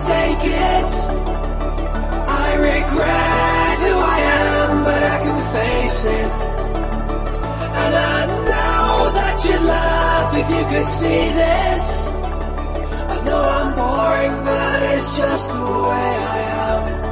take it. I regret who I am, but I can face it. And I know that you'd laugh if you could see this. I know I'm boring, but it's just the way I am.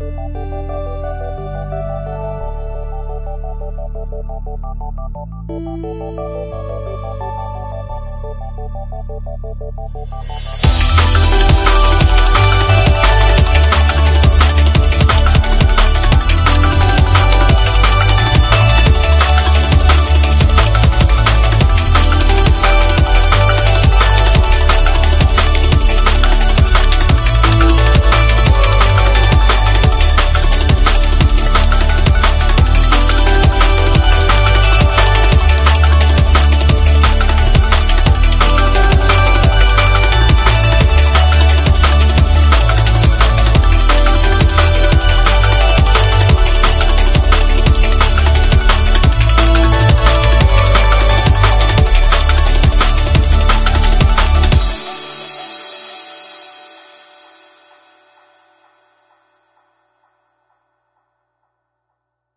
you